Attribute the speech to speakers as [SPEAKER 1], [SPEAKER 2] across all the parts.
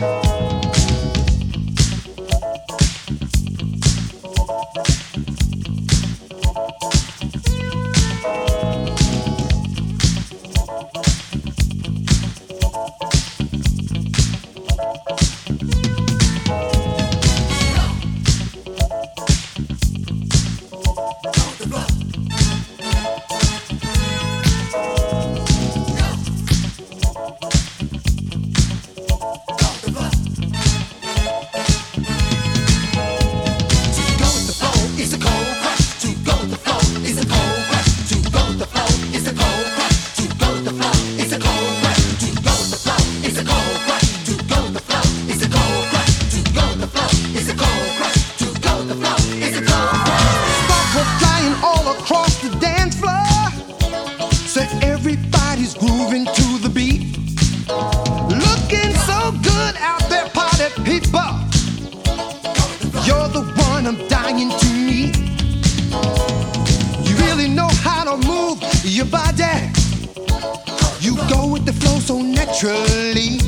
[SPEAKER 1] Thank one I'm dying to meet. You really know how to move your body. You go with the flow so naturally.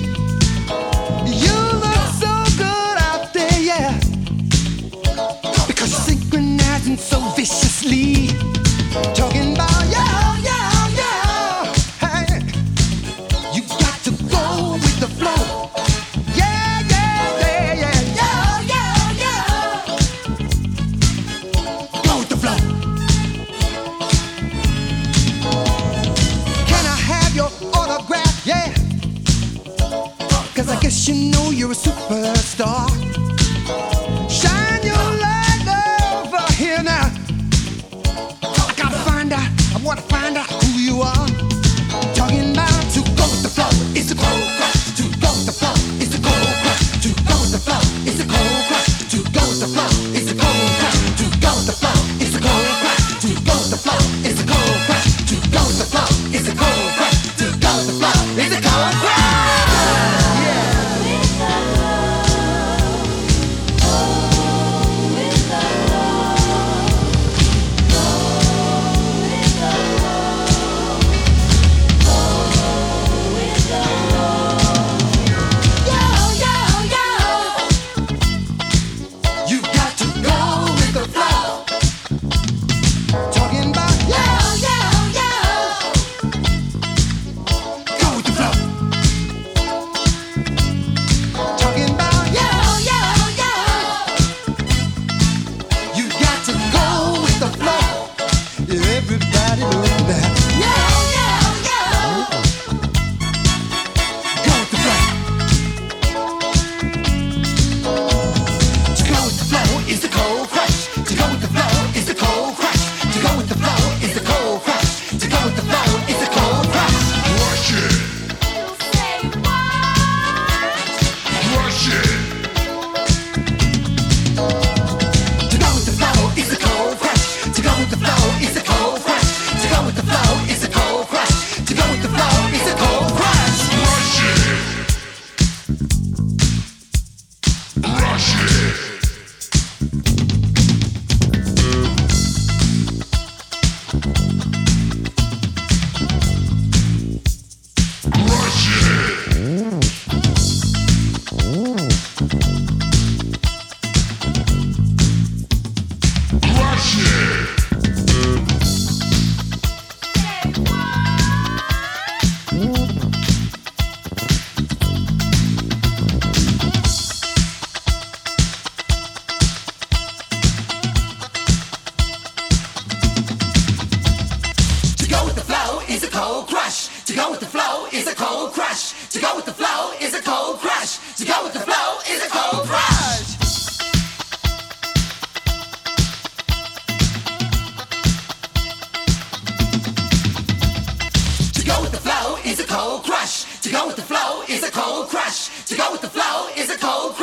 [SPEAKER 1] you know you're a superstar. cold crush. To go with the flow is a cold crush. To go with the flow is a cold crush. To go with the flow is a cold crush. To go with the flow is a cold crush.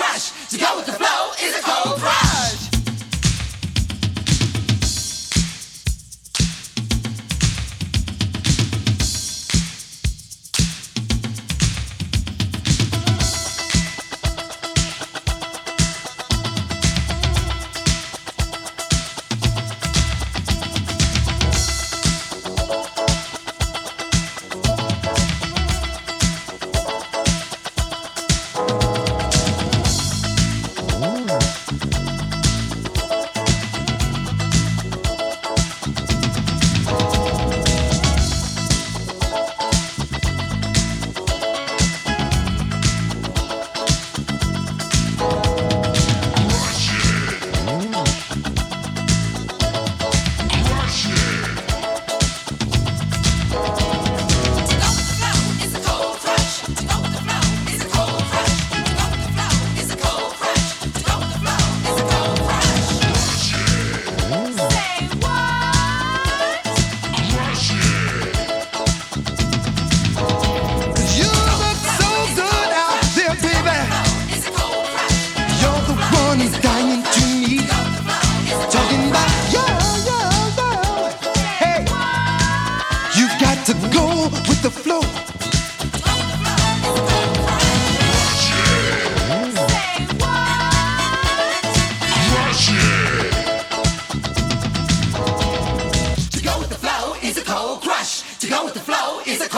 [SPEAKER 1] To go with the flow is a